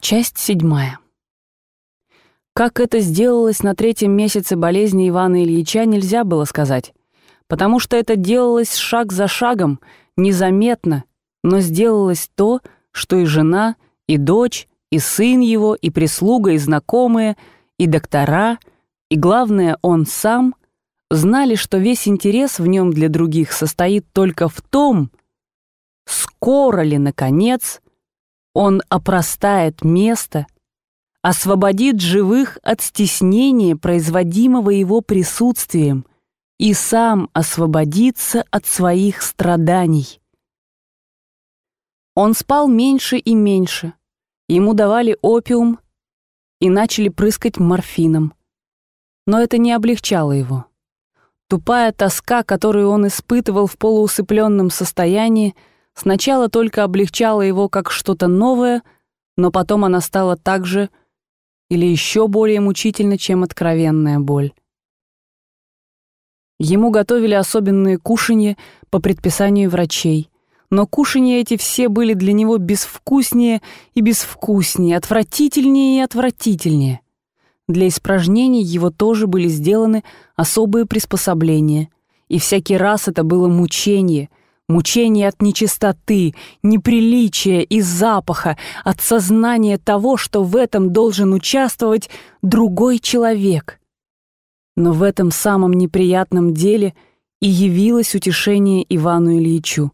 Часть седьмая. Как это сделалось на третьем месяце болезни Ивана Ильича, нельзя было сказать, потому что это делалось шаг за шагом, незаметно, но сделалось то, что и жена, и дочь, и сын его, и прислуга, и знакомые, и доктора, и, главное, он сам знали, что весь интерес в нем для других состоит только в том, скоро ли, наконец, он опростает место, освободит живых от стеснения, производимого его присутствием, и сам освободится от своих страданий. Он спал меньше и меньше. Ему давали опиум и начали прыскать морфином. Но это не облегчало его. Тупая тоска, которую он испытывал в полуусыпленном состоянии, Сначала только облегчала его как что-то новое, но потом она стала так же или еще более мучительна, чем откровенная боль. Ему готовили особенные кушанья по предписанию врачей, но кушанья эти все были для него безвкуснее и безвкуснее, отвратительнее и отвратительнее. Для испражнений его тоже были сделаны особые приспособления, и всякий раз это было мучение, Мучение от нечистоты, неприличия и запаха, от сознания того, что в этом должен участвовать другой человек. Но в этом самом неприятном деле и явилось утешение Ивану Ильичу.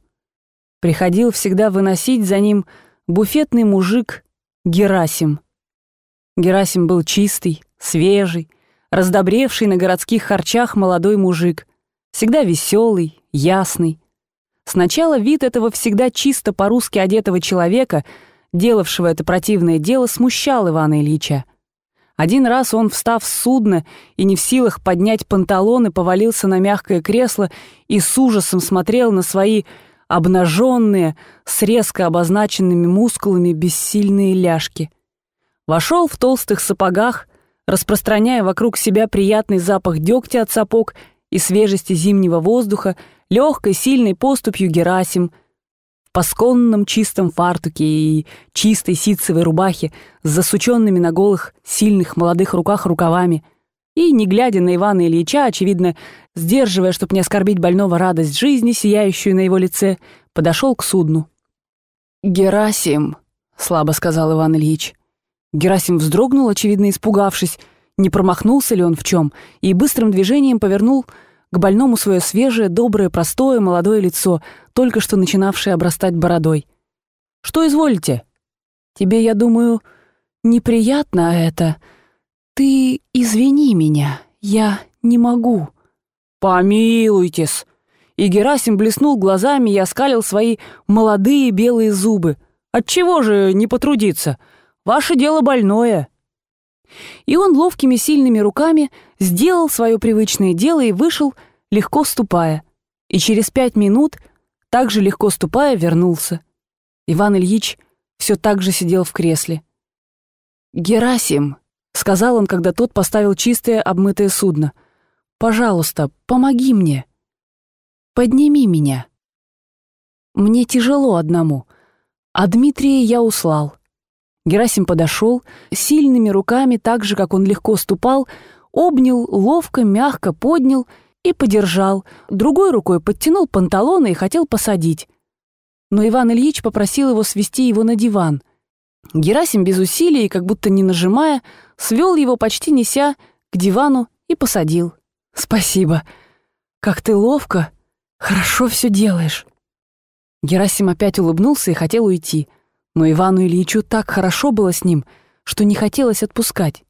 Приходил всегда выносить за ним буфетный мужик Герасим. Герасим был чистый, свежий, раздобревший на городских харчах молодой мужик, всегда веселый, ясный, Сначала вид этого всегда чисто по-русски одетого человека, делавшего это противное дело, смущал Ивана Ильича. Один раз он, встав с судна и не в силах поднять панталоны, повалился на мягкое кресло и с ужасом смотрел на свои обнаженные, с резко обозначенными мускулами бессильные ляжки. Вошел в толстых сапогах, распространяя вокруг себя приятный запах дегтя от сапог и свежести зимнего воздуха, легкой, сильной поступью Герасим, в пасконном чистом фартуке и чистой ситцевой рубахе с засученными на голых, сильных молодых руках рукавами, и, не глядя на Ивана Ильича, очевидно, сдерживая, чтобы не оскорбить больного радость жизни, сияющую на его лице, подошел к судну. «Герасим», — слабо сказал Иван Ильич. Герасим вздрогнул, очевидно испугавшись, не промахнулся ли он в чем, и быстрым движением повернул к больному свое свежее, доброе, простое, молодое лицо, только что начинавшее обрастать бородой. «Что изволите?» «Тебе, я думаю, неприятно это. Ты извини меня, я не могу». «Помилуйтесь!» И Герасим блеснул глазами и оскалил свои молодые белые зубы. «Отчего же не потрудиться? Ваше дело больное!» И он ловкими сильными руками сделал свое привычное дело и вышел, легко ступая. И через пять минут, также легко ступая, вернулся. Иван Ильич все так же сидел в кресле. «Герасим», — сказал он, когда тот поставил чистое обмытое судно, — «пожалуйста, помоги мне. Подними меня. Мне тяжело одному, а Дмитрия я услал». Герасим подошел, сильными руками, так же, как он легко ступал, обнял, ловко, мягко поднял и подержал, другой рукой подтянул панталоны и хотел посадить. Но Иван Ильич попросил его свести его на диван. Герасим без усилий, как будто не нажимая, свел его, почти неся, к дивану и посадил. «Спасибо. Как ты ловко. Хорошо все делаешь». Герасим опять улыбнулся и хотел уйти — но Ивану Ильичу так хорошо было с ним, что не хотелось отпускать.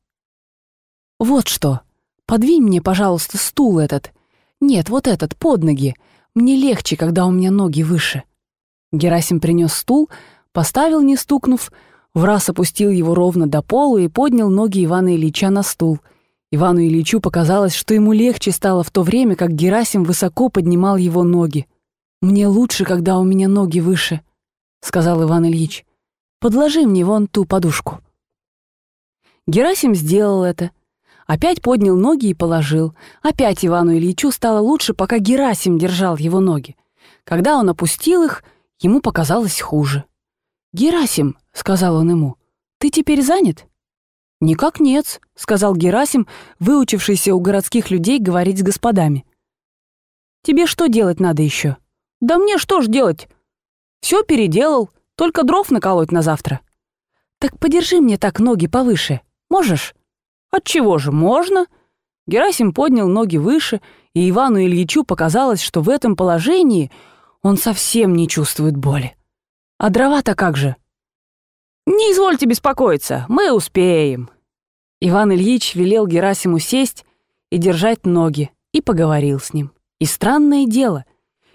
«Вот что, подвинь мне, пожалуйста, стул этот. Нет, вот этот, под ноги. Мне легче, когда у меня ноги выше». Герасим принес стул, поставил, не стукнув, в раз опустил его ровно до полу и поднял ноги Ивана Ильича на стул. Ивану Ильичу показалось, что ему легче стало в то время, как Герасим высоко поднимал его ноги. «Мне лучше, когда у меня ноги выше», — сказал Иван Ильич. Подложи мне вон ту подушку». Герасим сделал это. Опять поднял ноги и положил. Опять Ивану Ильичу стало лучше, пока Герасим держал его ноги. Когда он опустил их, ему показалось хуже. «Герасим», — сказал он ему, — Ты теперь занят?» «Никак нет», — сказал Герасим, выучившийся у городских людей говорить с господами. «Тебе что делать надо еще?» «Да мне что ж делать? Все переделал, только дров наколоть на завтра». «Так подержи мне так ноги повыше. Можешь?» «Отчего же, можно?» Герасим поднял ноги выше, и Ивану Ильичу показалось, что в этом положении он совсем не чувствует боли. «А дрова-то как же?» «Не извольте беспокоиться, мы успеем». Иван Ильич велел Герасиму сесть и держать ноги, и поговорил с ним. И странное дело,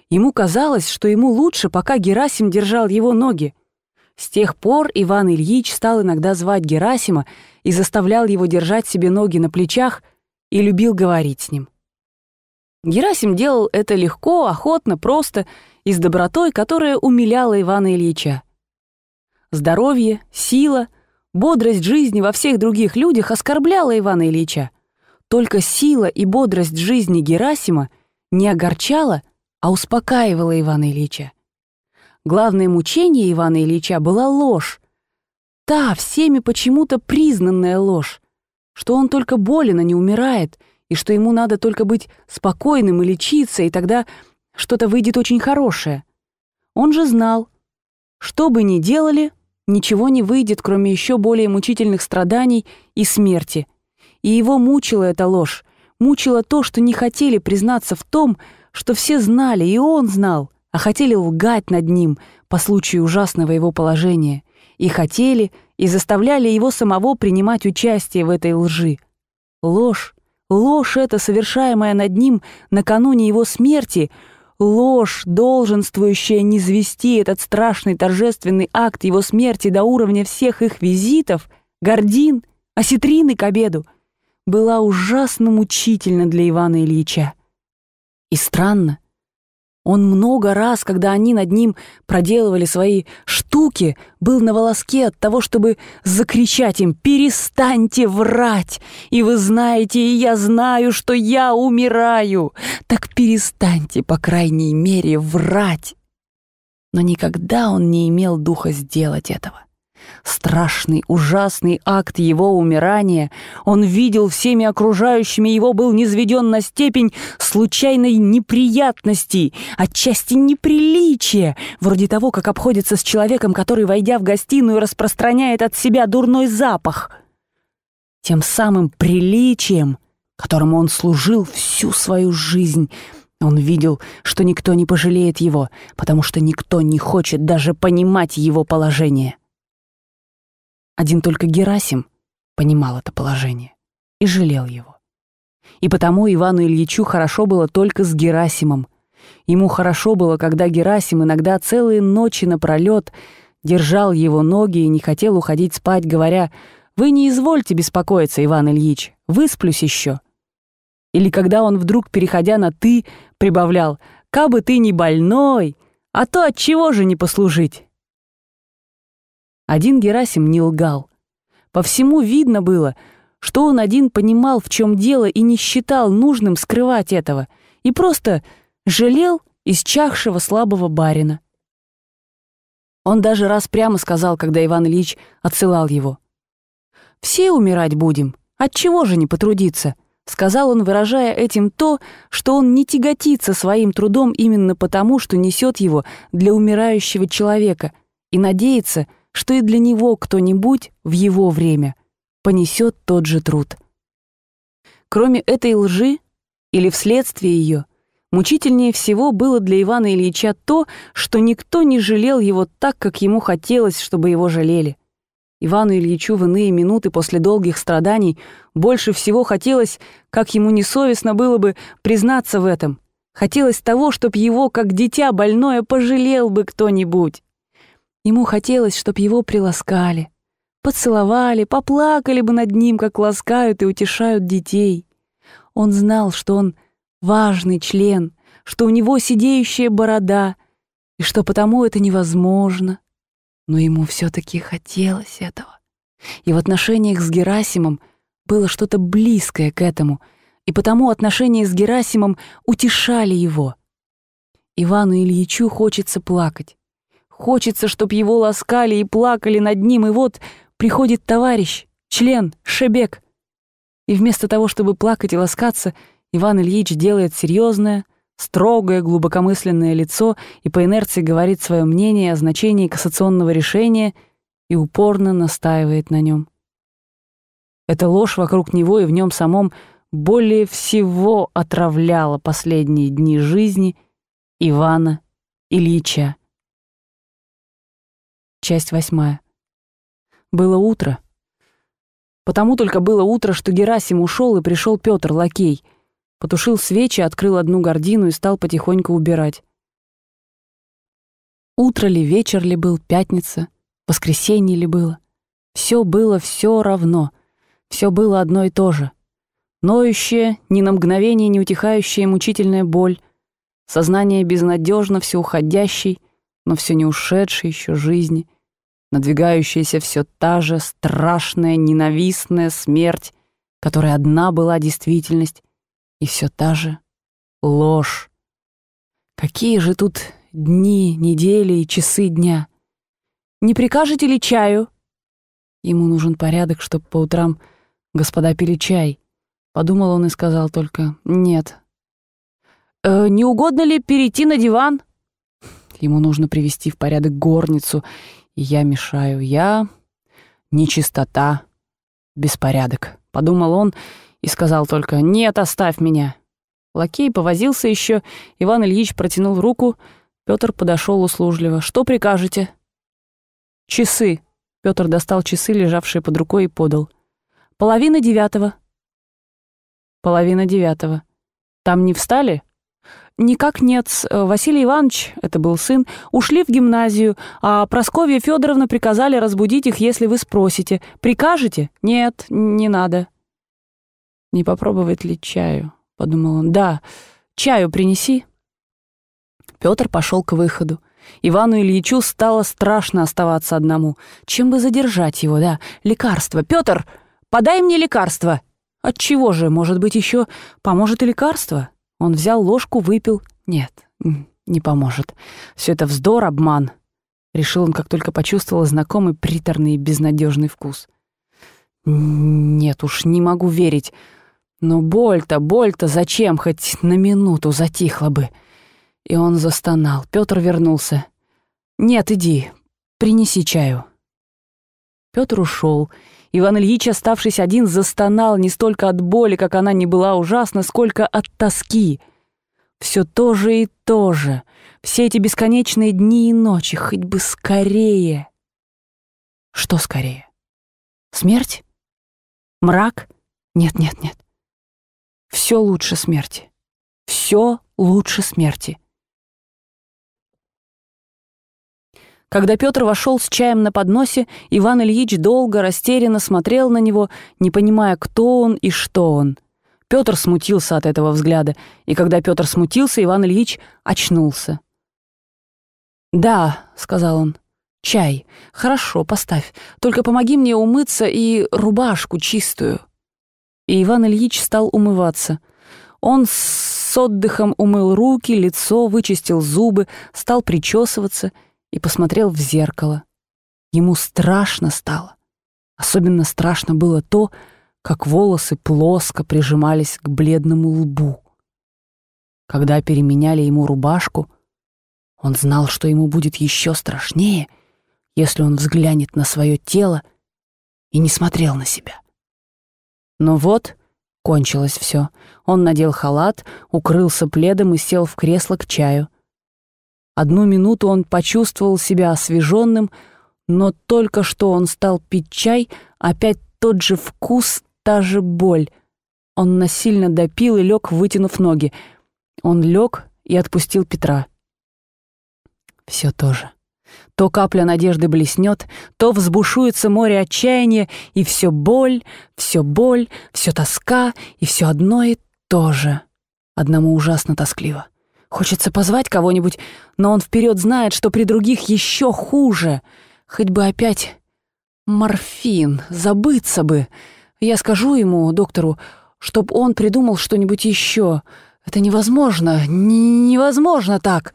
ему казалось, что ему лучше, пока Герасим держал его ноги. С тех пор Иван Ильич стал иногда звать Герасима и заставлял его держать себе ноги на плечах и любил говорить с ним. Герасим делал это легко, охотно, просто и с добротой, которая умиляла Ивана Ильича. Здоровье, сила, бодрость жизни во всех других людях оскорбляла Ивана Ильича. Только сила и бодрость жизни Герасима не огорчала, а успокаивала Ивана Ильича. Главное мучение Ивана Ильича была ложь. Та, всеми почему-то признанная ложь, что он только болен, а не умирает, и что ему надо только быть спокойным и лечиться, и тогда что-то выйдет очень хорошее. Он же знал, что бы ни делали, ничего не выйдет, кроме еще более мучительных страданий и смерти. И его мучила эта ложь, мучила то, что не хотели признаться в том, что все знали, и он знал, а хотели лгать над ним по случаю ужасного его положения, и хотели, и заставляли его самого принимать участие в этой лжи. Ложь, ложь эта, совершаемая над ним накануне его смерти — Ложь, долженствующая низвести этот страшный торжественный акт его смерти до уровня всех их визитов, гордин, осетрины к обеду, была ужасно мучительна для Ивана Ильича. И странно, он много раз, когда они над ним проделывали свои штуки, был на волоске от того, чтобы закричать им «Перестаньте врать! И вы знаете, и я знаю, что я умираю! Так перестаньте, по крайней мере, врать!» Но никогда он не имел духа сделать этого. Страшный, ужасный акт его умирания он видел всеми окружающими, его был низведен на степень случайной неприятности, отчасти неприличия, вроде того, как обходится с человеком, который, войдя в гостиную, распространяет от себя дурной запах. Тем самым приличием, которому он служил всю свою жизнь, он видел, что никто не пожалеет его, потому что никто не хочет даже понимать его положение. Один только Герасим понимал это положение и жалел его. И потому Ивану Ильичу хорошо было только с Герасимом. Ему хорошо было, когда Герасим иногда целые ночи напролет держал его ноги и не хотел уходить спать, говоря «Вы не извольте беспокоиться, Иван Ильич, высплюсь еще». Или когда он вдруг, переходя на «ты», прибавлял «Кабы ты не больной, а то от чего же не послужить?» Один Герасим не лгал. По всему видно было, что он один понимал, в чем дело, и не считал нужным скрывать этого, и просто жалел исчахшего слабого барина. Он даже раз прямо сказал, когда Иван Ильич отсылал его. «Все умирать будем, отчего же не потрудиться?» Сказал он, выражая этим то, что он не тяготится своим трудом именно потому, что несет его для умирающего человека, и надеется, что и для него кто-нибудь в его время понесет тот же труд. Кроме этой лжи, или вследствие ее, мучительнее всего было для Ивана Ильича то, что никто не жалел его так, как ему хотелось, чтобы его жалели. Ивану Ильичу в иные минуты после долгих страданий больше всего хотелось, как ему несовестно было бы признаться в этом, хотелось того, чтоб его, как дитя больное, пожалел бы кто-нибудь. Ему хотелось, чтоб его приласкали, поцеловали, поплакали бы над ним, как ласкают и утешают детей. Он знал, что он важный член, что у него сидеющая борода, и что потому это невозможно. Но ему все-таки хотелось этого. И в отношениях с Герасимом было что-то близкое к этому, и потому отношения с Герасимом утешали его. Ивану Ильичу хочется плакать. Хочется, чтоб его ласкали и плакали над ним, и вот приходит товарищ, член, Шебек. И вместо того, чтобы плакать и ласкаться, Иван Ильич делает серьезное, строгое, глубокомысленное лицо и по инерции говорит свое мнение о значении кассационного решения и упорно настаивает на нем. Эта ложь вокруг него и в нем самом более всего отравляла последние дни жизни Ивана Ильича. Часть восьмая. Было утро. Потому только было утро, что Герасим ушел и пришел Петр лакей. Потушил свечи, открыл одну гордину и стал потихоньку убирать. Утро ли, вечер ли был, пятница, воскресенье ли было. Все было все равно — все было одно и то же. Ноющая, ни на мгновение не утихающая мучительная боль, сознание безнадежно все уходящей, но все не ушедшей еще жизни, надвигающаяся все та же страшная, ненавистная смерть, которая одна была действительность, и все та же ложь. Какие же тут дни, недели и часы дня? Не прикажете ли чаю? Ему нужен порядок, чтобы по утрам господа пили чай. Подумал он и сказал только «нет». «Э, «Не угодно ли перейти на диван?» Ему нужно привести в порядок горницу, и я мешаю. Я нечистота, беспорядок. Подумал он и сказал только «нет, оставь меня». Лакей повозился еще, Иван Ильич протянул руку, Петр подошел услужливо. «Что прикажете?» «Часы». Петр достал часы, лежавшие под рукой, и подал. Половина девятого. Половина девятого. Там не встали? Никак нет. Василий Иванович, это был сын, ушли в гимназию, а Просковья Федоровна приказали разбудить их, если вы спросите. Прикажете? Нет, не надо. Не попробовать ли чаю? Подумал он. Да, чаю принеси. Петр пошел к выходу. Ивану Ильичу стало страшно оставаться одному. Чем бы задержать его, да? Лекарство. Петр! Подай мне лекарство!» От чего же, может быть, еще поможет и лекарство? Он взял ложку, выпил. Нет, не поможет. Все это вздор, обман. Решил он, как только почувствовал знакомый приторный и безнадежный вкус. Нет уж, не могу верить. Но боль-то, боль-то зачем? Хоть на минуту затихла бы. И он застонал. Петр вернулся. «Нет, иди, принеси чаю». Петр ушел, Иван Ильич, оставшись один, застонал не столько от боли, как она не была ужасна, сколько от тоски. Все то же и то же. Все эти бесконечные дни и ночи, хоть бы скорее. Что скорее? Смерть? Мрак? Нет, нет, нет. Все лучше смерти. Все лучше смерти. Когда Петр вошел с чаем на подносе, Иван Ильич долго, растерянно смотрел на него, не понимая, кто он и что он. Петр смутился от этого взгляда, и когда Петр смутился, Иван Ильич очнулся. «Да», — сказал он, — «чай. Хорошо, поставь. Только помоги мне умыться и рубашку чистую». И Иван Ильич стал умываться. Он с отдыхом умыл руки, лицо, вычистил зубы, стал причесываться — и посмотрел в зеркало. Ему страшно стало. Особенно страшно было то, как волосы плоско прижимались к бледному лбу. Когда переменяли ему рубашку, он знал, что ему будет еще страшнее, если он взглянет на свое тело и не смотрел на себя. Но вот кончилось все. Он надел халат, укрылся пледом и сел в кресло к чаю — Одну минуту он почувствовал себя освеженным, но только что он стал пить чай, опять тот же вкус, та же боль. Он насильно допил и лег, вытянув ноги. Он лег и отпустил Петра. Все то же. То капля надежды блеснет, то взбушуется море отчаяния, и все боль, все боль, все тоска, и все одно и то же. Одному ужасно тоскливо. Хочется позвать кого-нибудь, но он вперед знает, что при других еще хуже. Хоть бы опять морфин, забыться бы. Я скажу ему, доктору, чтоб он придумал что-нибудь еще. Это невозможно, невозможно так.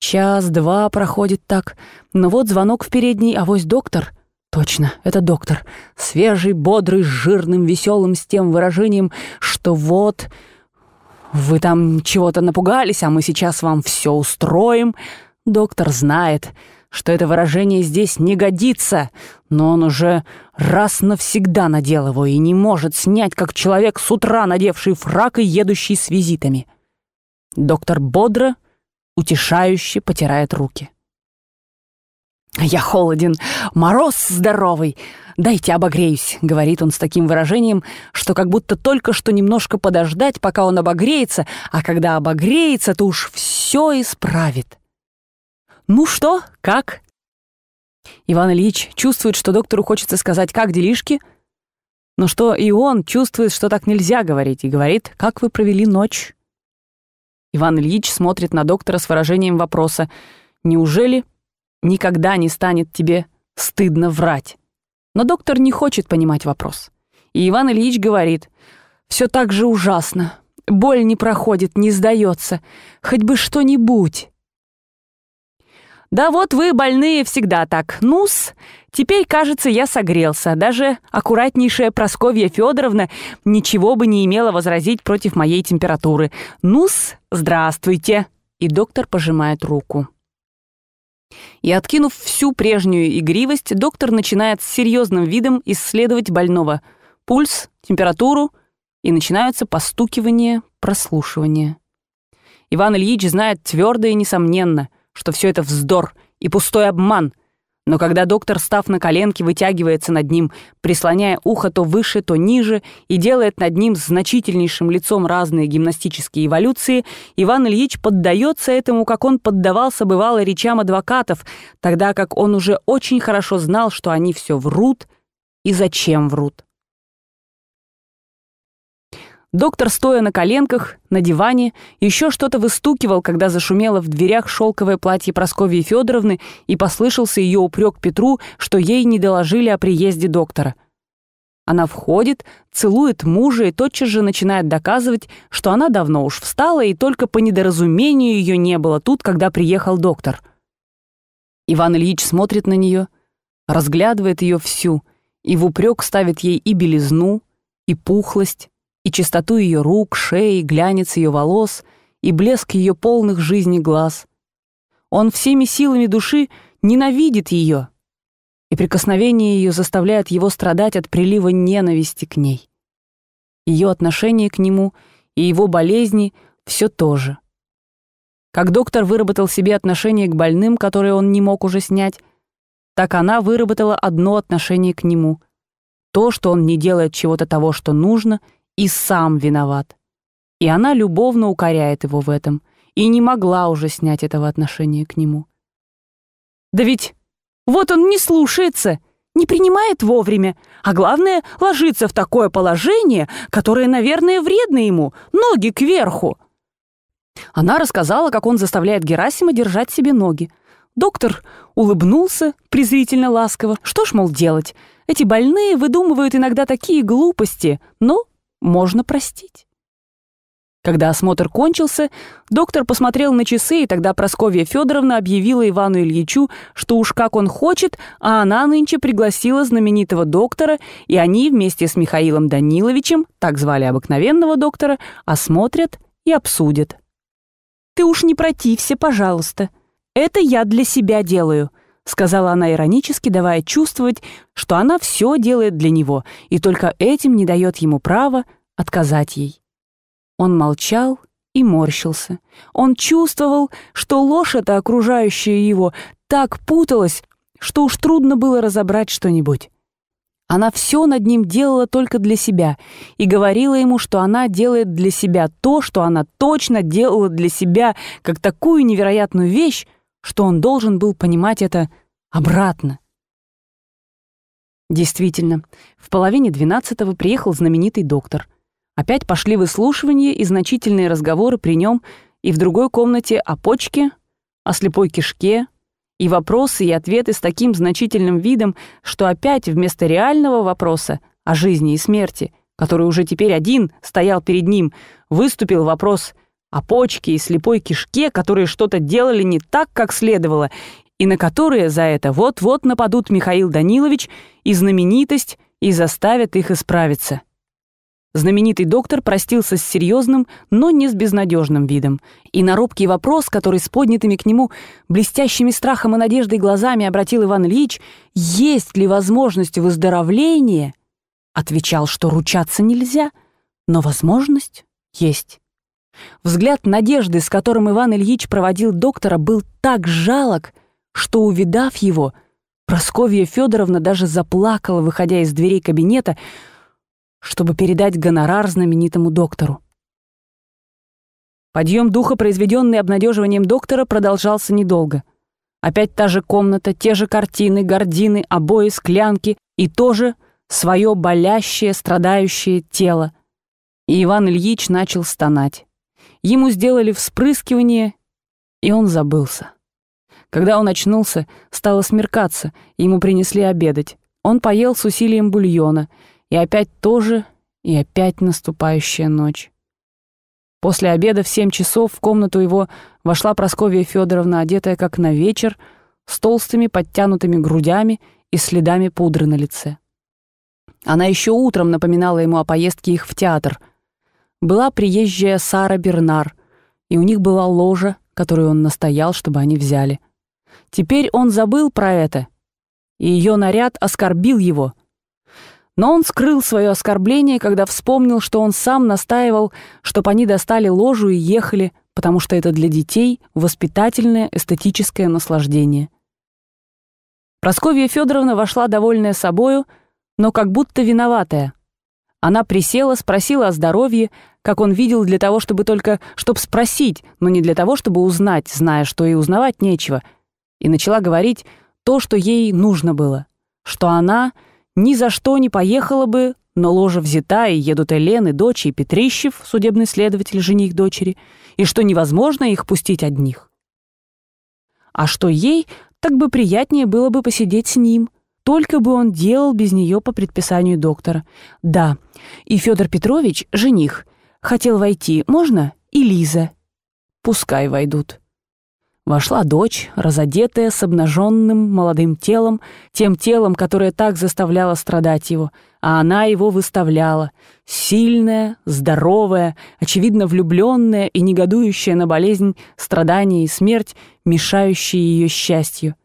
Час-два проходит так, но вот звонок в передней, а вось доктор. Точно, это доктор. Свежий, бодрый, жирным, веселым, с тем выражением, что вот... Вы там чего-то напугались, а мы сейчас вам все устроим. Доктор знает, что это выражение здесь не годится, но он уже раз навсегда надел его и не может снять, как человек с утра надевший фрак и едущий с визитами. Доктор бодро, утешающе потирает руки. «Я холоден, мороз здоровый, дайте обогреюсь», — говорит он с таким выражением, что как будто только что немножко подождать, пока он обогреется, а когда обогреется, то уж все исправит. «Ну что, как?» Иван Ильич чувствует, что доктору хочется сказать «как делишки?», но что и он чувствует, что так нельзя говорить, и говорит «как вы провели ночь?». Иван Ильич смотрит на доктора с выражением вопроса «Неужели никогда не станет тебе стыдно врать?» Но доктор не хочет понимать вопрос. И Иван Ильич говорит «Все так же ужасно. Боль не проходит, не сдается. Хоть бы что-нибудь». «Да вот вы, больные, всегда так. Нус, теперь, кажется, я согрелся. Даже аккуратнейшая Просковья Федоровна ничего бы не имела возразить против моей температуры. Нус, здравствуйте!» И доктор пожимает руку. И, откинув всю прежнюю игривость, доктор начинает с серьезным видом исследовать больного. Пульс, температуру, и начинаются постукивания, прослушивания. Иван Ильич знает твердо и несомненно — что все это вздор и пустой обман. Но когда доктор, став на коленки, вытягивается над ним, прислоняя ухо то выше, то ниже, и делает над ним с значительнейшим лицом разные гимнастические эволюции, Иван Ильич поддается этому, как он поддавался бывало речам адвокатов, тогда как он уже очень хорошо знал, что они все врут и зачем врут. Доктор, стоя на коленках, на диване, еще что-то выстукивал, когда зашумело в дверях шелковое платье Прасковьи Федоровны и послышался ее упрек Петру, что ей не доложили о приезде доктора. Она входит, целует мужа и тотчас же начинает доказывать, что она давно уж встала и только по недоразумению ее не было тут, когда приехал доктор. Иван Ильич смотрит на нее, разглядывает ее всю и в упрек ставит ей и белизну, и пухлость, и чистоту ее рук, шеи, глянец ее волос, и блеск ее полных жизни глаз. Он всеми силами души ненавидит ее, и прикосновение ее заставляет его страдать от прилива ненависти к ней. Ее отношение к нему и его болезни — все то же. Как доктор выработал себе отношение к больным, которые он не мог уже снять, так она выработала одно отношение к нему — то, что он не делает чего-то того, что нужно — и сам виноват. И она любовно укоряет его в этом и не могла уже снять этого отношения к нему. «Да ведь вот он не слушается!» не принимает вовремя, а главное, ложится в такое положение, которое, наверное, вредно ему, ноги кверху. Она рассказала, как он заставляет Герасима держать себе ноги. Доктор улыбнулся презрительно ласково. Что ж, мол, делать? Эти больные выдумывают иногда такие глупости, но можно простить. Когда осмотр кончился, доктор посмотрел на часы, и тогда Просковья Федоровна объявила Ивану Ильичу, что уж как он хочет, а она нынче пригласила знаменитого доктора, и они вместе с Михаилом Даниловичем, так звали обыкновенного доктора, осмотрят и обсудят. «Ты уж не протився, пожалуйста. Это я для себя делаю», — сказала она иронически, давая чувствовать, что она все делает для него, и только этим не дает ему права отказать ей. Он молчал и морщился. Он чувствовал, что ложь эта, окружающая его, так путалась, что уж трудно было разобрать что-нибудь. Она все над ним делала только для себя и говорила ему, что она делает для себя то, что она точно делала для себя, как такую невероятную вещь, что он должен был понимать это обратно. Действительно, в половине двенадцатого приехал знаменитый доктор. Опять пошли выслушивания и значительные разговоры при нем и в другой комнате о почке, о слепой кишке, и вопросы и ответы с таким значительным видом, что опять вместо реального вопроса о жизни и смерти, который уже теперь один стоял перед ним, выступил вопрос о почке и слепой кишке, которые что-то делали не так, как следовало, и на которые за это вот-вот нападут Михаил Данилович и знаменитость и заставят их исправиться. Знаменитый доктор простился с серьезным, но не с безнадежным видом. И на робкий вопрос, который с поднятыми к нему блестящими страхом и надеждой глазами обратил Иван Ильич, есть ли возможность выздоровления, отвечал, что ручаться нельзя, но возможность есть. Взгляд надежды, с которым Иван Ильич проводил доктора, был так жалок, что, увидав его, Просковья Федоровна даже заплакала, выходя из дверей кабинета, чтобы передать гонорар знаменитому доктору. Подъем духа, произведенный обнадеживанием доктора, продолжался недолго. Опять та же комната, те же картины, гардины, обои, склянки и тоже свое болящее, страдающее тело. И Иван Ильич начал стонать. Ему сделали вспрыскивание, и он забылся. Когда он очнулся, стало смеркаться, ему принесли обедать. Он поел с усилием бульона — и опять тоже, и опять наступающая ночь. После обеда в семь часов в комнату его вошла Прасковья Федоровна, одетая как на вечер, с толстыми подтянутыми грудями и следами пудры на лице. Она еще утром напоминала ему о поездке их в театр. Была приезжая Сара Бернар, и у них была ложа, которую он настоял, чтобы они взяли. Теперь он забыл про это, и ее наряд оскорбил его — но он скрыл свое оскорбление, когда вспомнил, что он сам настаивал, чтобы они достали ложу и ехали, потому что это для детей воспитательное эстетическое наслаждение. Просковья Федоровна вошла довольная собою, но как будто виноватая. Она присела, спросила о здоровье, как он видел для того, чтобы только, чтоб спросить, но не для того, чтобы узнать, зная, что и узнавать нечего, и начала говорить то, что ей нужно было, что она — ни за что не поехала бы, но ложа взята, и едут Элен, и дочь, и Петрищев, судебный следователь, жених дочери, и что невозможно их пустить одних. А что ей, так бы приятнее было бы посидеть с ним, только бы он делал без нее по предписанию доктора. Да, и Федор Петрович, жених, хотел войти, можно? И Лиза. Пускай войдут. Вошла дочь, разодетая, с обнаженным молодым телом, тем телом, которое так заставляло страдать его, а она его выставляла, сильная, здоровая, очевидно влюбленная и негодующая на болезнь, страдания и смерть, мешающие ее счастью.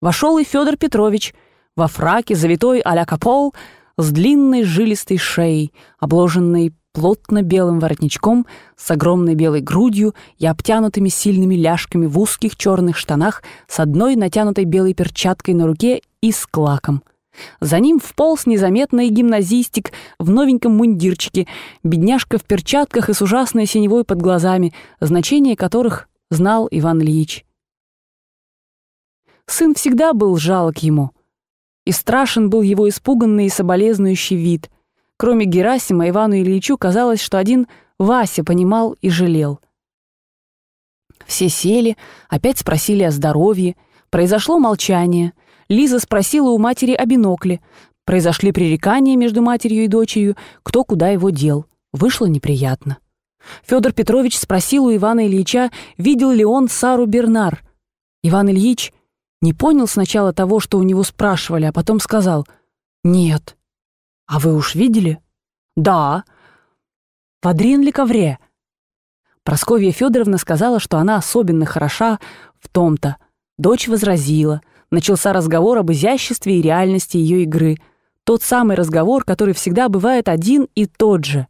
Вошел и Федор Петрович, во фраке, завитой а-ля капол, с длинной жилистой шеей, обложенной плотно белым воротничком, с огромной белой грудью и обтянутыми сильными ляжками в узких черных штанах с одной натянутой белой перчаткой на руке и с клаком. За ним вполз незаметный гимназистик в новеньком мундирчике, бедняжка в перчатках и с ужасной синевой под глазами, значение которых знал Иван Ильич. Сын всегда был жалок ему, и страшен был его испуганный и соболезнующий вид — Кроме Герасима, Ивану Ильичу казалось, что один Вася понимал и жалел. Все сели, опять спросили о здоровье. Произошло молчание. Лиза спросила у матери о бинокле. Произошли пререкания между матерью и дочерью, кто куда его дел. Вышло неприятно. Федор Петрович спросил у Ивана Ильича, видел ли он Сару Бернар. Иван Ильич не понял сначала того, что у него спрашивали, а потом сказал «Нет». «А вы уж видели?» «Да». «В Адрин-Лекавре». Просковья Федоровна сказала, что она особенно хороша в том-то. Дочь возразила. Начался разговор об изяществе и реальности ее игры. Тот самый разговор, который всегда бывает один и тот же.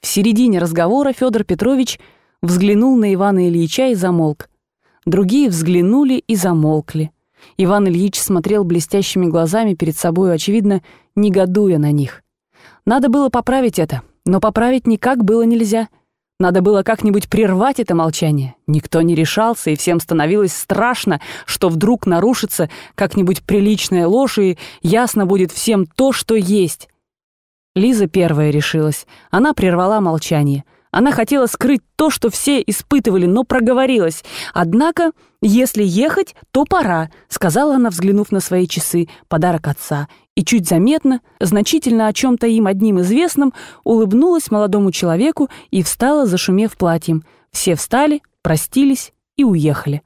В середине разговора Федор Петрович взглянул на Ивана Ильича и замолк. Другие взглянули и замолкли. Иван Ильич смотрел блестящими глазами перед собой, очевидно, негодуя на них. Надо было поправить это, но поправить никак было нельзя. Надо было как-нибудь прервать это молчание. Никто не решался, и всем становилось страшно, что вдруг нарушится как-нибудь приличная ложь, и ясно будет всем то, что есть. Лиза первая решилась. Она прервала молчание — она хотела скрыть то, что все испытывали, но проговорилась. Однако, если ехать, то пора, сказала она, взглянув на свои часы, подарок отца. И чуть заметно, значительно о чем-то им одним известном, улыбнулась молодому человеку и встала, зашумев платьем. Все встали, простились и уехали.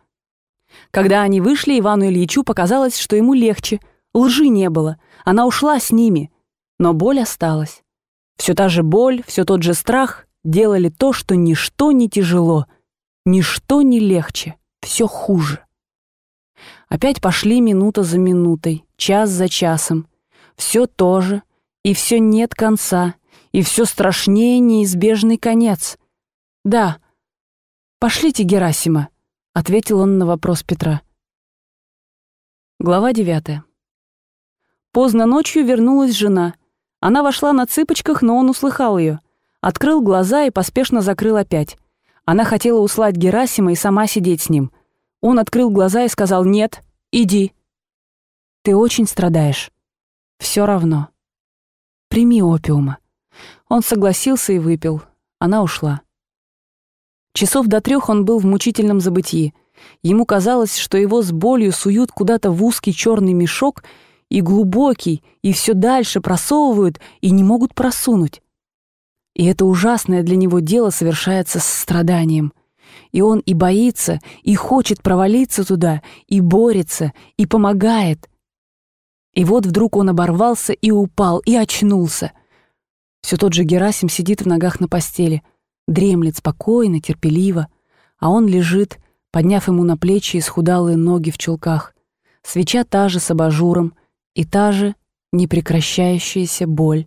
Когда они вышли, Ивану Ильичу показалось, что ему легче. Лжи не было. Она ушла с ними. Но боль осталась. Все та же боль, все тот же страх делали то, что ничто не тяжело, ничто не легче, все хуже. Опять пошли минута за минутой, час за часом. Все то же, и все нет конца, и все страшнее неизбежный конец. Да, пошлите Герасима, ответил он на вопрос Петра. Глава девятая. Поздно ночью вернулась жена. Она вошла на цыпочках, но он услыхал ее. Открыл глаза и поспешно закрыл опять. Она хотела услать Герасима и сама сидеть с ним. Он открыл глаза и сказал «Нет, иди». «Ты очень страдаешь». «Все равно». «Прими опиума». Он согласился и выпил. Она ушла. Часов до трех он был в мучительном забытии. Ему казалось, что его с болью суют куда-то в узкий черный мешок и глубокий, и все дальше просовывают и не могут просунуть. И это ужасное для него дело совершается с страданием — и он и боится, и хочет провалиться туда, и борется, и помогает. И вот вдруг он оборвался и упал, и очнулся. Все тот же Герасим сидит в ногах на постели, дремлет спокойно, терпеливо, а он лежит, подняв ему на плечи исхудалые ноги в чулках. Свеча та же с абажуром, и та же непрекращающаяся боль.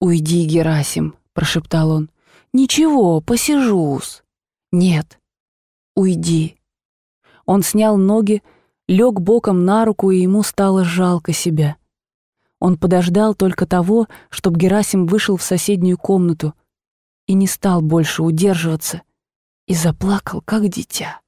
«Уйди, Герасим», — прошептал он. «Ничего, посижу-с». «Нет, уйди». Он снял ноги, лег боком на руку, и ему стало жалко себя. Он подождал только того, чтобы Герасим вышел в соседнюю комнату и не стал больше удерживаться, и заплакал, как дитя.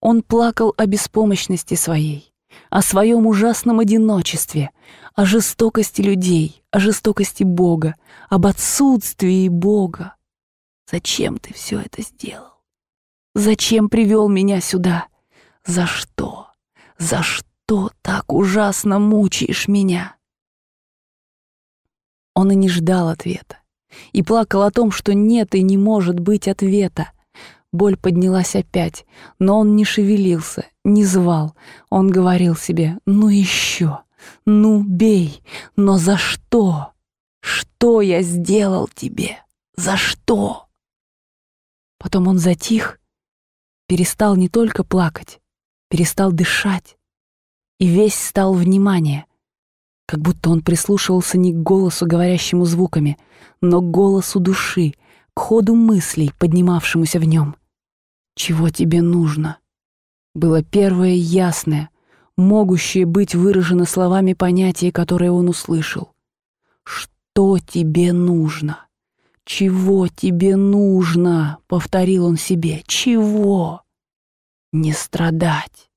Он плакал о беспомощности своей, о своем ужасном одиночестве, о жестокости людей, о жестокости Бога, об отсутствии Бога. Зачем ты все это сделал? Зачем привел меня сюда? За что? За что так ужасно мучаешь меня? Он и не ждал ответа. И плакал о том, что нет и не может быть ответа. Боль поднялась опять, но он не шевелился, не звал. Он говорил себе «Ну еще! Ну, бей! Но за что? Что я сделал тебе? За что?» Потом он затих, перестал не только плакать, перестал дышать, и весь стал внимание, как будто он прислушивался не к голосу, говорящему звуками, но к голосу души, к ходу мыслей, поднимавшемуся в нем. «Чего тебе нужно?» Было первое ясное, могущее быть выражено словами понятие, которое он услышал. «Что тебе нужно?» «Чего тебе нужно?» — повторил он себе. «Чего?» «Не страдать».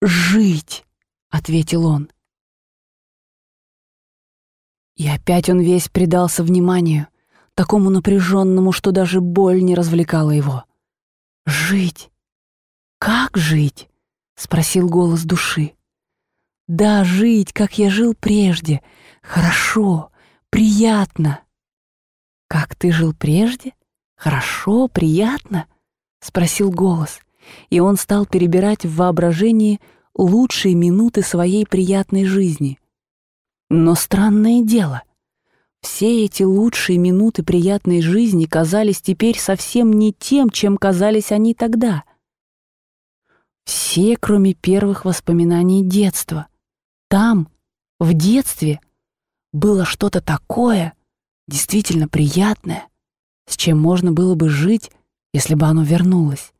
«Жить», — ответил он. И опять он весь предался вниманию, такому напряженному, что даже боль не развлекала его. «Жить? Как жить?» — спросил голос души. «Да, жить, как я жил прежде. Хорошо, приятно». «Как ты жил прежде? Хорошо, приятно?» — спросил голос, и он стал перебирать в воображении лучшие минуты своей приятной жизни. Но странное дело, все эти лучшие минуты приятной жизни казались теперь совсем не тем, чем казались они тогда. Все, кроме первых воспоминаний детства. Там, в детстве, было что-то такое — действительно приятное, с чем можно было бы жить, если бы оно вернулось.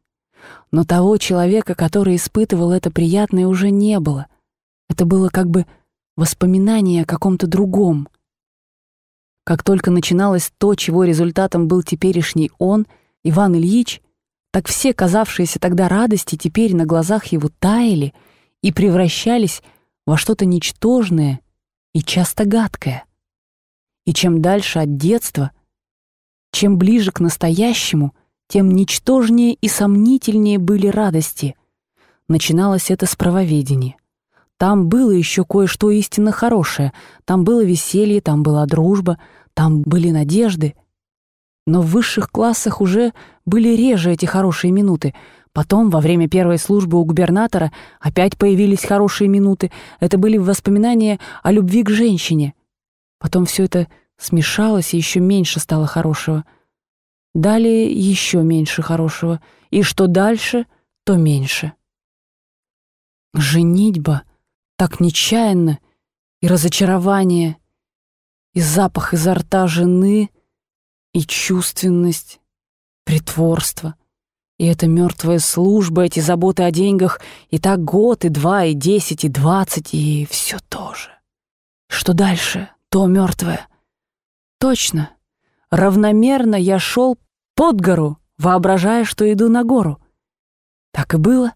Но того человека, который испытывал это приятное, уже не было. Это было как бы воспоминание о каком-то другом. Как только начиналось то, чего результатом был теперешний он, Иван Ильич, так все казавшиеся тогда радости теперь на глазах его таяли и превращались во что-то ничтожное и часто гадкое. И чем дальше от детства, чем ближе к настоящему, тем ничтожнее и сомнительнее были радости. Начиналось это с правоведения. Там было еще кое-что истинно хорошее, там было веселье, там была дружба, там были надежды. Но в высших классах уже были реже эти хорошие минуты, Потом, во время первой службы у губернатора, опять появились хорошие минуты. Это были воспоминания о любви к женщине. Потом все это смешалось, и еще меньше стало хорошего. Далее еще меньше хорошего. И что дальше, то меньше. Женитьба так нечаянно, и разочарование, и запах изо рта жены, и чувственность, притворство — и эта мертвая служба, эти заботы о деньгах, и так год, и два, и десять, и двадцать, и все то же. Что дальше? То мертвое. Точно. Равномерно я шел под гору, воображая, что иду на гору. Так и было.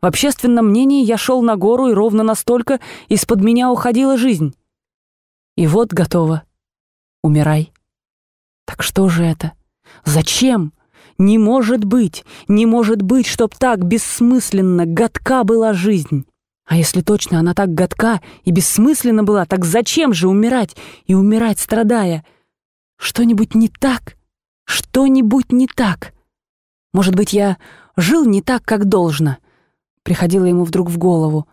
В общественном мнении я шел на гору, и ровно настолько из-под меня уходила жизнь. И вот готово. Умирай. Так что же это? Зачем? Не может быть, не может быть, чтоб так бессмысленно, гадка была жизнь. А если точно она так гадка и бессмысленно была, так зачем же умирать и умирать, страдая? Что-нибудь не так? Что-нибудь не так? Может быть, я жил не так, как должно? Приходило ему вдруг в голову.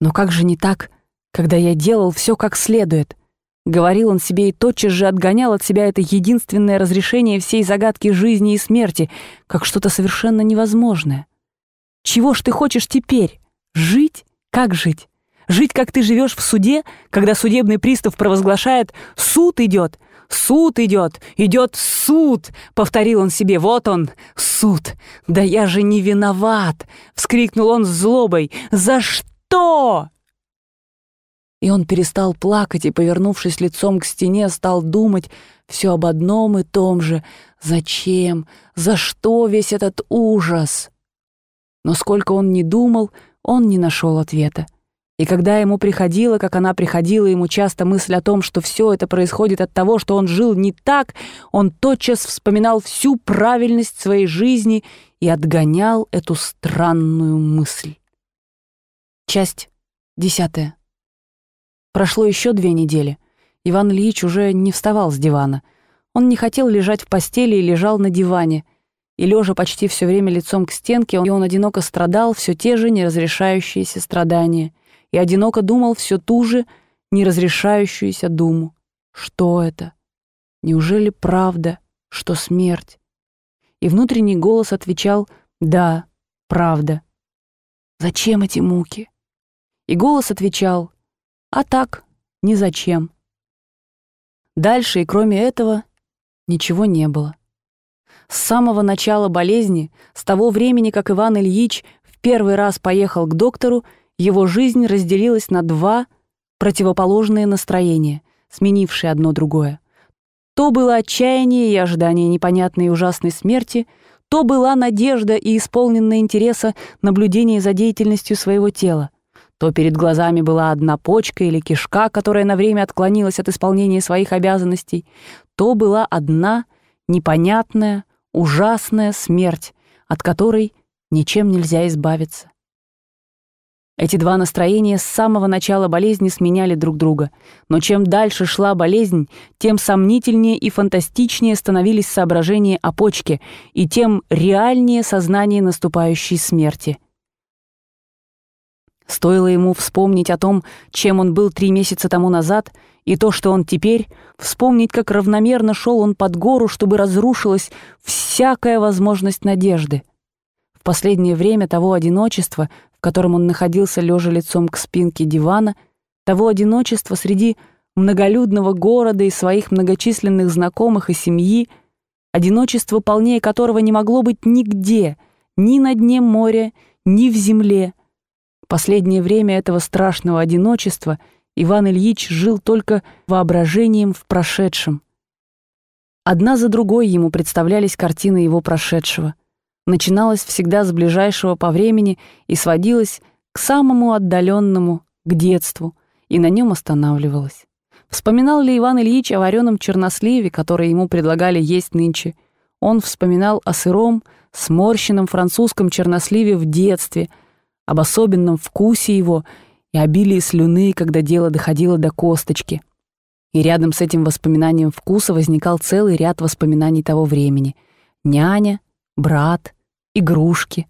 Но как же не так, когда я делал все как следует? Говорил он себе и тотчас же отгонял от себя это единственное разрешение всей загадки жизни и смерти, как что-то совершенно невозможное. Чего ж ты хочешь теперь? Жить? Как жить? Жить, как ты живешь в суде, когда судебный пристав провозглашает «Суд идет! Суд идет! Идет суд!» Повторил он себе «Вот он, суд! Да я же не виноват!» Вскрикнул он с злобой «За что?» И он перестал плакать и, повернувшись лицом к стене, стал думать все об одном и том же. Зачем? За что весь этот ужас? Но сколько он ни думал, он не нашел ответа. И когда ему приходила, как она приходила ему часто мысль о том, что все это происходит от того, что он жил не так, он тотчас вспоминал всю правильность своей жизни и отгонял эту странную мысль. Часть десятая. Прошло еще две недели. Иван Ильич уже не вставал с дивана. Он не хотел лежать в постели и лежал на диване. И лежа почти все время лицом к стенке, и он одиноко страдал все те же неразрешающиеся страдания. И одиноко думал все ту же неразрешающуюся думу. Что это? Неужели правда, что смерть? И внутренний голос отвечал «Да, правда». Зачем эти муки? И голос отвечал а так, ни зачем. Дальше и кроме этого ничего не было. С самого начала болезни, с того времени, как Иван Ильич в первый раз поехал к доктору, его жизнь разделилась на два противоположные настроения, сменившие одно другое. То было отчаяние и ожидание непонятной и ужасной смерти, то была надежда и исполненное интереса наблюдение за деятельностью своего тела. То перед глазами была одна почка или кишка, которая на время отклонилась от исполнения своих обязанностей, то была одна непонятная, ужасная смерть, от которой ничем нельзя избавиться. Эти два настроения с самого начала болезни сменяли друг друга, но чем дальше шла болезнь, тем сомнительнее и фантастичнее становились соображения о почке, и тем реальнее сознание наступающей смерти — Стоило ему вспомнить о том, чем он был три месяца тому назад, и то, что он теперь, вспомнить, как равномерно шел он под гору, чтобы разрушилась всякая возможность надежды. В последнее время того одиночества, в котором он находился лежа лицом к спинке дивана, того одиночества среди многолюдного города и своих многочисленных знакомых и семьи, одиночество, полнее которого не могло быть нигде, ни на дне моря, ни в земле — Последнее время этого страшного одиночества Иван Ильич жил только воображением в прошедшем. Одна за другой ему представлялись картины его прошедшего. Начиналась всегда с ближайшего по времени и сводилась к самому отдаленному, к детству, и на нем останавливалась. Вспоминал ли Иван Ильич о вареном черносливе, который ему предлагали есть нынче? Он вспоминал о сыром, сморщенном французском черносливе в детстве — об особенном вкусе его и обилии слюны, когда дело доходило до косточки. И рядом с этим воспоминанием вкуса возникал целый ряд воспоминаний того времени. Няня, брат, игрушки,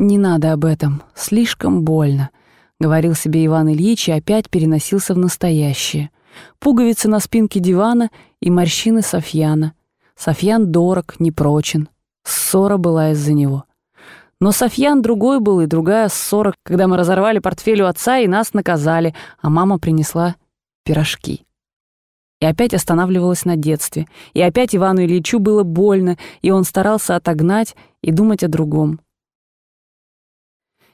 «Не надо об этом, слишком больно», — говорил себе Иван Ильич и опять переносился в настоящее. Пуговицы на спинке дивана и морщины Софьяна. Софьян дорог, непрочен. Ссора была из-за него. Но Софьян другой был и другая ссора, когда мы разорвали портфель у отца и нас наказали, а мама принесла пирожки. И опять останавливалась на детстве. И опять Ивану Ильичу было больно, и он старался отогнать и думать о другом.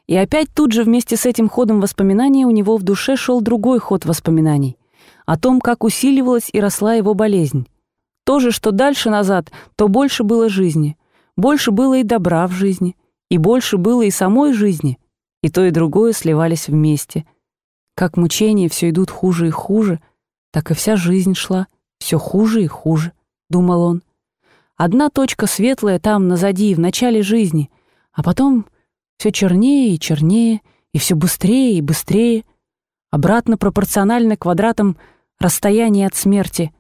И опять тут же вместе с этим ходом воспоминаний у него в душе шел другой ход воспоминаний. О том, как усиливалась и росла его болезнь. То же, что дальше назад, то больше было жизни. Больше было и добра в жизни. И больше было и самой жизни. И то, и другое сливались вместе. Как мучения все идут хуже и хуже, так и вся жизнь шла все хуже и хуже, думал он. Одна точка светлая там, назади, в начале жизни, а потом все чернее и чернее, и все быстрее и быстрее, обратно пропорционально квадратам расстояния от смерти,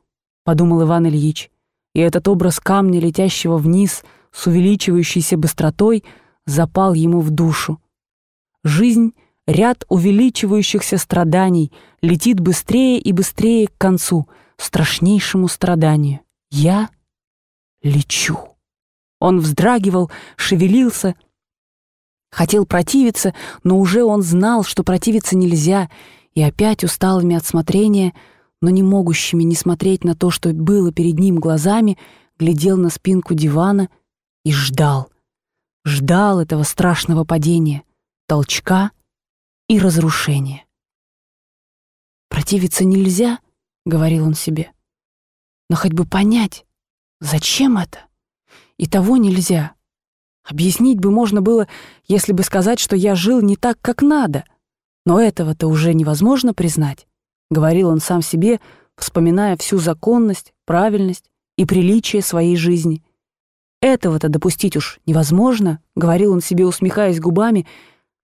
подумал Иван Ильич. И этот образ камня, летящего вниз с увеличивающейся быстротой, запал ему в душу. Жизнь — ряд увеличивающихся страданий, летит быстрее и быстрее к концу, страшнейшему страданию. Я лечу. Он вздрагивал, шевелился, Хотел противиться, но уже он знал, что противиться нельзя, и опять усталыми от смотрения, но не могущими не смотреть на то, что было перед ним глазами, глядел на спинку дивана и ждал. Ждал этого страшного падения, толчка и разрушения. «Противиться нельзя», — говорил он себе. «Но хоть бы понять, зачем это? И того нельзя, Объяснить бы можно было, если бы сказать, что я жил не так, как надо. Но этого-то уже невозможно признать, — говорил он сам себе, вспоминая всю законность, правильность и приличие своей жизни. Этого-то допустить уж невозможно, — говорил он себе, усмехаясь губами,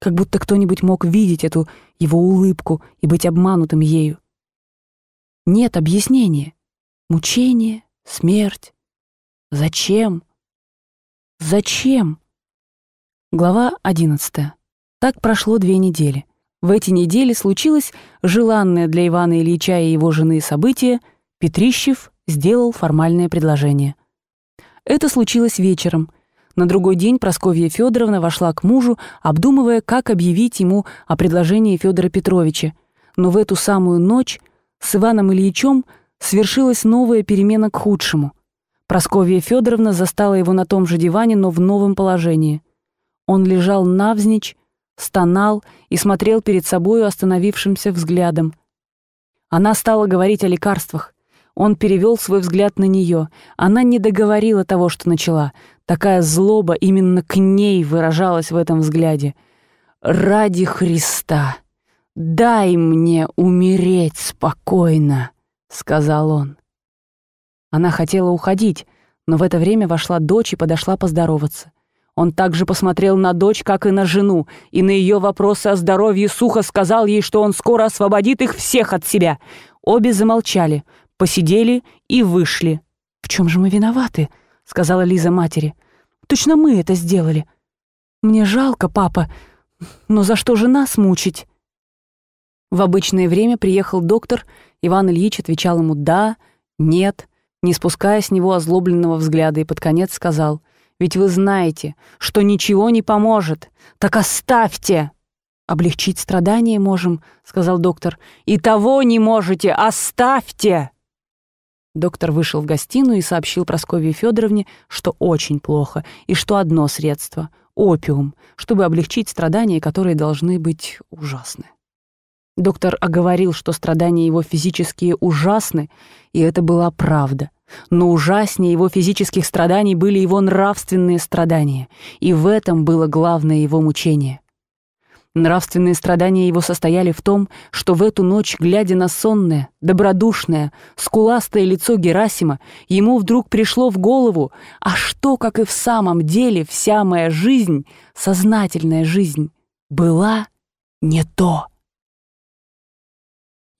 как будто кто-нибудь мог видеть эту его улыбку и быть обманутым ею. Нет объяснения. Мучение, смерть. Зачем? Зачем? Глава 11. Так прошло две недели. В эти недели случилось желанное для Ивана Ильича и его жены событие. Петрищев сделал формальное предложение. Это случилось вечером. На другой день Просковья Федоровна вошла к мужу, обдумывая, как объявить ему о предложении Федора Петровича. Но в эту самую ночь с Иваном Ильичем свершилась новая перемена к худшему — Просковья Федоровна застала его на том же диване, но в новом положении. Он лежал навзничь, стонал и смотрел перед собою остановившимся взглядом. Она стала говорить о лекарствах. Он перевел свой взгляд на нее. Она не договорила того, что начала. Такая злоба именно к ней выражалась в этом взгляде. «Ради Христа! Дай мне умереть спокойно!» — сказал он. Она хотела уходить, но в это время вошла дочь и подошла поздороваться. Он также посмотрел на дочь, как и на жену, и на ее вопросы о здоровье сухо сказал ей, что он скоро освободит их всех от себя. Обе замолчали, посидели и вышли. «В чем же мы виноваты?» — сказала Лиза матери. «Точно мы это сделали. Мне жалко, папа, но за что же нас мучить?» В обычное время приехал доктор, Иван Ильич отвечал ему «да», «нет», не спуская с него озлобленного взгляда, и под конец сказал, «Ведь вы знаете, что ничего не поможет. Так оставьте!» «Облегчить страдания можем», — сказал доктор. «И того не можете! Оставьте!» Доктор вышел в гостиную и сообщил Прасковье Федоровне, что очень плохо, и что одно средство — опиум, чтобы облегчить страдания, которые должны быть ужасны. Доктор оговорил, что страдания его физические ужасны, и это была правда. Но ужаснее его физических страданий были его нравственные страдания, и в этом было главное его мучение. Нравственные страдания его состояли в том, что в эту ночь, глядя на сонное, добродушное, скуластое лицо Герасима, ему вдруг пришло в голову, а что, как и в самом деле, вся моя жизнь, сознательная жизнь, была не то.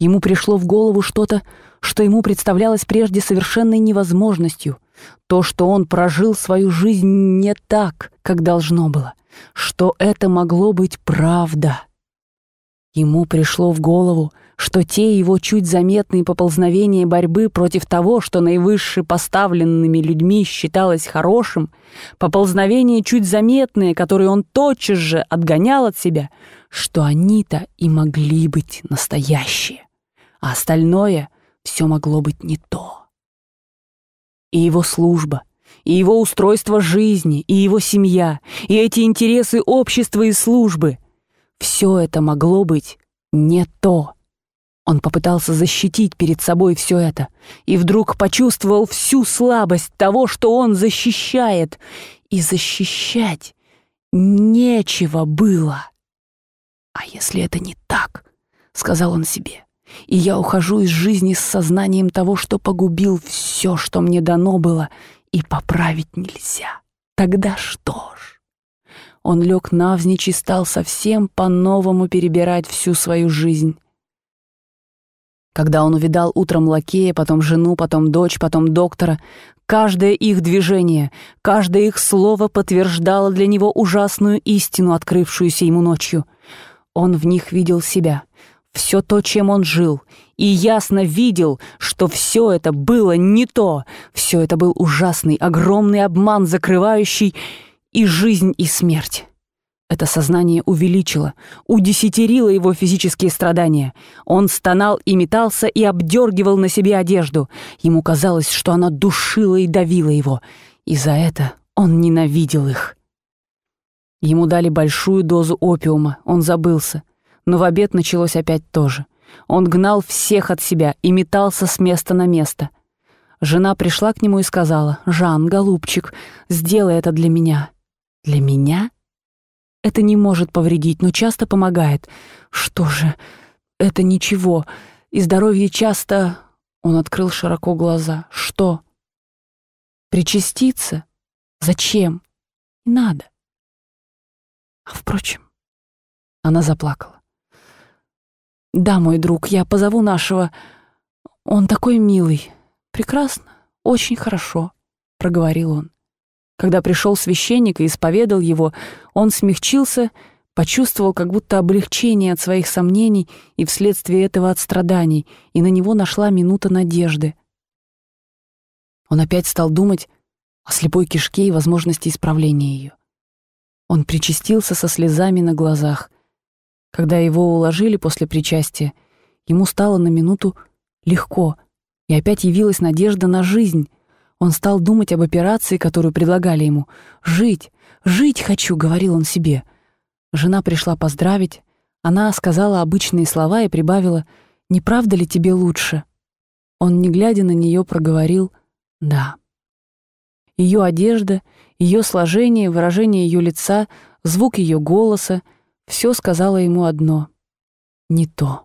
Ему пришло в голову что-то, что ему представлялось прежде совершенной невозможностью. То, что он прожил свою жизнь не так, как должно было, что это могло быть правда. Ему пришло в голову, что те его чуть заметные поползновения борьбы против того, что наивысше поставленными людьми считалось хорошим, поползновения чуть заметные, которые он тотчас же отгонял от себя, что они-то и могли быть настоящие, а остальное все могло быть не то. И его служба, и его устройство жизни, и его семья, и эти интересы общества и службы — все это могло быть не то. Он попытался защитить перед собой все это и вдруг почувствовал всю слабость того, что он защищает. И защищать нечего было. «А если это не так?» — сказал он себе. «И я ухожу из жизни с сознанием того, что погубил все, что мне дано было, и поправить нельзя. Тогда что ж?» Он лег навзничь и стал совсем по-новому перебирать всю свою жизнь. Когда он увидал утром лакея, потом жену, потом дочь, потом доктора, каждое их движение, каждое их слово подтверждало для него ужасную истину, открывшуюся ему ночью. Он в них видел себя, все то, чем он жил, и ясно видел, что все это было не то, все это был ужасный, огромный обман, закрывающий и жизнь, и смерть. Это сознание увеличило, удесятерило его физические страдания. Он стонал и метался и обдергивал на себе одежду. Ему казалось, что она душила и давила его, и за это он ненавидел их. Ему дали большую дозу опиума, он забылся. Но в обед началось опять то же. Он гнал всех от себя и метался с места на место. Жена пришла к нему и сказала, «Жан, голубчик, сделай это для меня». «Для меня?» Это не может повредить, но часто помогает. Что же, это ничего. И здоровье часто... Он открыл широко глаза. Что? Причаститься? Зачем? Не надо. А впрочем, она заплакала. «Да, мой друг, я позову нашего... Он такой милый. Прекрасно, очень хорошо», — проговорил он. Когда пришел священник и исповедал его, он смягчился, почувствовал как будто облегчение от своих сомнений и вследствие этого от страданий, и на него нашла минута надежды. Он опять стал думать о слепой кишке и возможности исправления ее. Он причастился со слезами на глазах. Когда его уложили после причастия, ему стало на минуту легко, и опять явилась надежда на жизнь — он стал думать об операции, которую предлагали ему. «Жить, жить хочу», — говорил он себе. Жена пришла поздравить. Она сказала обычные слова и прибавила «Не правда ли тебе лучше?» Он, не глядя на нее, проговорил «Да». Ее одежда, ее сложение, выражение ее лица, звук ее голоса — все сказала ему одно — не то.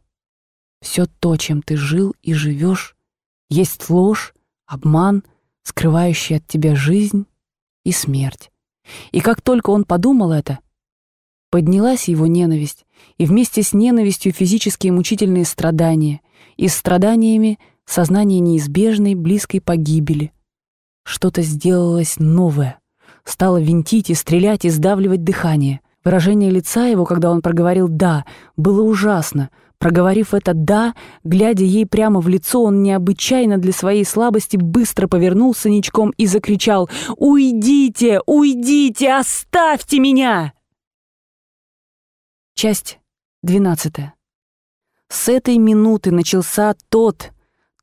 Все то, чем ты жил и живешь, есть ложь, обман — скрывающий от тебя жизнь и смерть. И как только он подумал это, поднялась его ненависть, и вместе с ненавистью физические мучительные страдания, и с страданиями сознание неизбежной близкой погибели. Что-то сделалось новое, стало винтить и стрелять и сдавливать дыхание. Выражение лица его, когда он проговорил «да», было ужасно — Проговорив это «да», глядя ей прямо в лицо, он необычайно для своей слабости быстро повернулся ничком и закричал «Уйдите! Уйдите! Оставьте меня!» Часть двенадцатая. С этой минуты начался тот,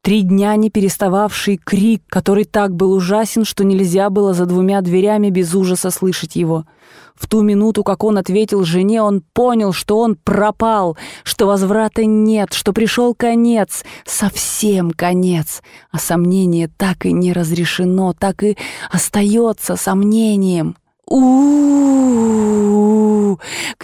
три дня не перестававший крик, который так был ужасен, что нельзя было за двумя дверями без ужаса слышать его — в ту минуту, как он ответил жене, он понял, что он пропал, что возврата нет, что пришел конец, совсем конец. А сомнение так и не разрешено, так и остается сомнением. У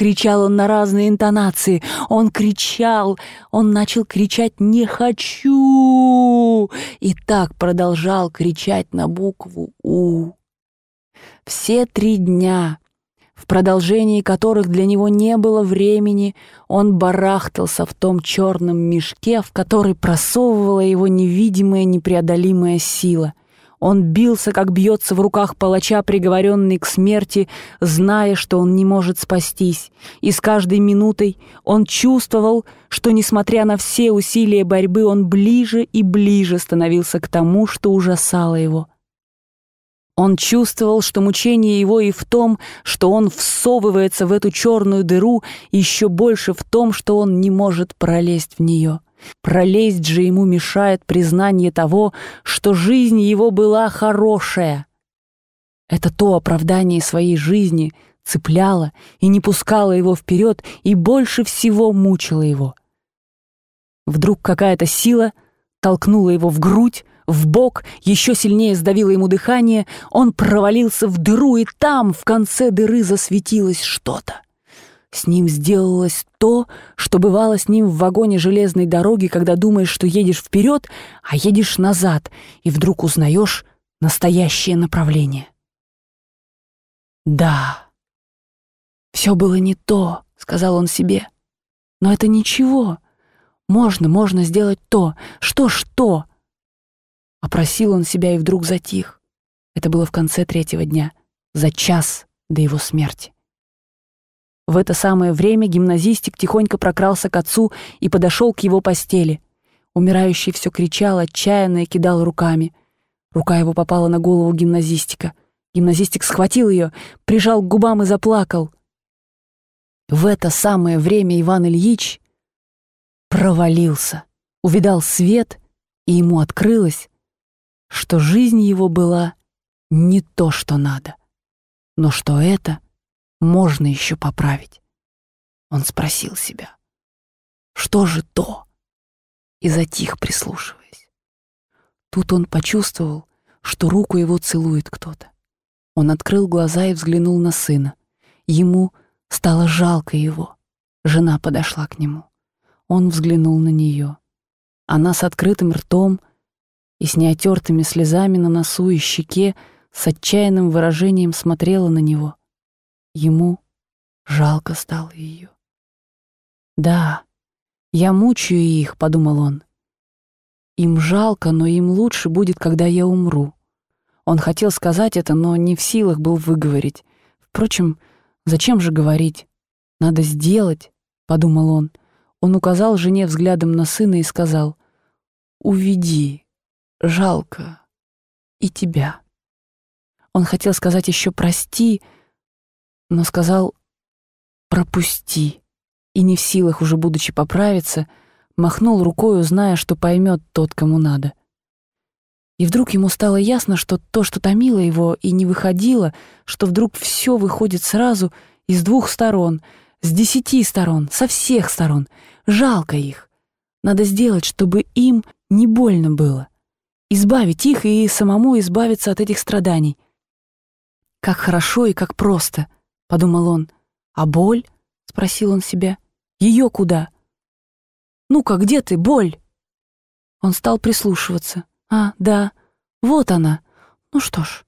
кричал он на разные интонации. Он кричал, он начал кричать «не хочу!» и так продолжал кричать на букву «у». Все три дня в продолжении которых для него не было времени, он барахтался в том черном мешке, в который просовывала его невидимая непреодолимая сила. Он бился, как бьется в руках палача, приговоренный к смерти, зная, что он не может спастись. И с каждой минутой он чувствовал, что, несмотря на все усилия борьбы, он ближе и ближе становился к тому, что ужасало его. Он чувствовал, что мучение его и в том, что он всовывается в эту черную дыру, еще больше в том, что он не может пролезть в нее. Пролезть же ему мешает признание того, что жизнь его была хорошая. Это то оправдание своей жизни цепляло и не пускало его вперед и больше всего мучило его. Вдруг какая-то сила толкнула его в грудь, в бок, еще сильнее сдавило ему дыхание, он провалился в дыру, и там, в конце дыры, засветилось что-то. С ним сделалось то, что бывало с ним в вагоне железной дороги, когда думаешь, что едешь вперед, а едешь назад, и вдруг узнаешь настоящее направление. «Да, все было не то», — сказал он себе. «Но это ничего. Можно, можно сделать то. Что что?» Опросил он себя и вдруг затих. Это было в конце третьего дня, за час до его смерти. В это самое время гимназистик тихонько прокрался к отцу и подошел к его постели. Умирающий все кричал, отчаянно и кидал руками. Рука его попала на голову гимназистика. Гимназистик схватил ее, прижал к губам и заплакал. В это самое время Иван Ильич провалился, увидал свет, и ему открылось, что жизнь его была не то, что надо, но что это — можно еще поправить. Он спросил себя, что же то? И затих, прислушиваясь. Тут он почувствовал, что руку его целует кто-то. Он открыл глаза и взглянул на сына. Ему стало жалко его. Жена подошла к нему. Он взглянул на нее. Она с открытым ртом и с неотертыми слезами на носу и щеке с отчаянным выражением смотрела на него. Ему жалко стало ее. «Да, я мучаю их», — подумал он. «Им жалко, но им лучше будет, когда я умру». Он хотел сказать это, но не в силах был выговорить. Впрочем, зачем же говорить? Надо сделать, — подумал он. Он указал жене взглядом на сына и сказал, «Уведи, жалко, и тебя». Он хотел сказать еще «прости», но сказал «пропусти», и не в силах уже будучи поправиться, махнул рукой, зная, что поймет тот, кому надо. И вдруг ему стало ясно, что то, что томило его и не выходило, что вдруг все выходит сразу из двух сторон, с десяти сторон, со всех сторон. Жалко их. Надо сделать, чтобы им не больно было. Избавить их и самому избавиться от этих страданий. Как хорошо и как просто — подумал он. А боль? спросил он себя. Ее куда? Ну-ка, где ты, боль? Он стал прислушиваться. А, да, вот она. Ну что ж,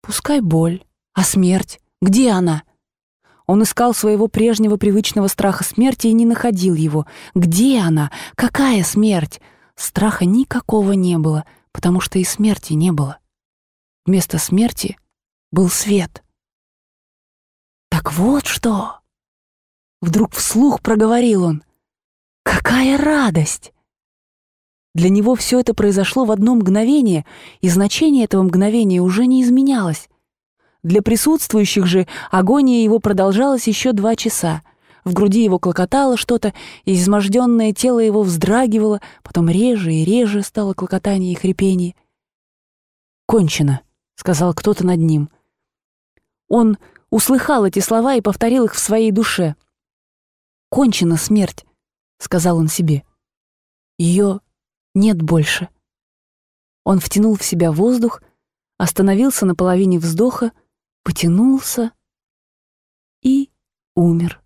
пускай боль. А смерть? Где она? Он искал своего прежнего привычного страха смерти и не находил его. Где она? Какая смерть? Страха никакого не было, потому что и смерти не было. Вместо смерти был свет. «Так вот что!» Вдруг вслух проговорил он. «Какая радость!» Для него все это произошло в одно мгновение, и значение этого мгновения уже не изменялось. Для присутствующих же агония его продолжалась еще два часа. В груди его клокотало что-то, и изможденное тело его вздрагивало, потом реже и реже стало клокотание и хрипение. «Кончено», — сказал кто-то над ним. Он услыхал эти слова и повторил их в своей душе. «Кончена смерть», — сказал он себе. «Ее нет больше». Он втянул в себя воздух, остановился на половине вздоха, потянулся и умер.